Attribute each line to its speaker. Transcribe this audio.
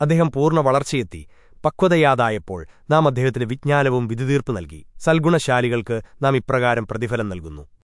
Speaker 1: അദ്ദേഹം പൂർണ വളർച്ചയെത്തി. പക്വതയാതായപ്പോൾ നാം അദ്ദേഹത്തിന് വിജ്ഞാനവും വിധിതീർപ്പ് നൽകി. സൽഗുണശാലികൾക്ക് നാം ഇപ്രകാരം പ്രതിഫലം നൽകുന്നു.